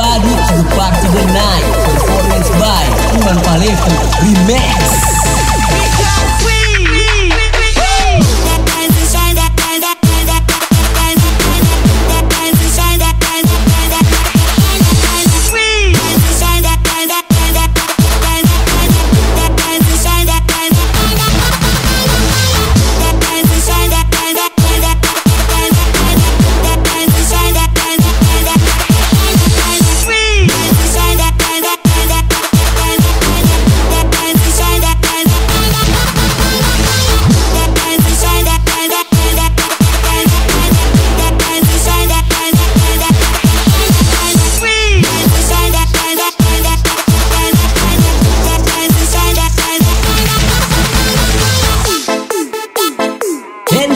everybody to the party tonight. Performance by Ivan Palevi Remix.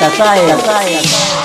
小帅小帅帅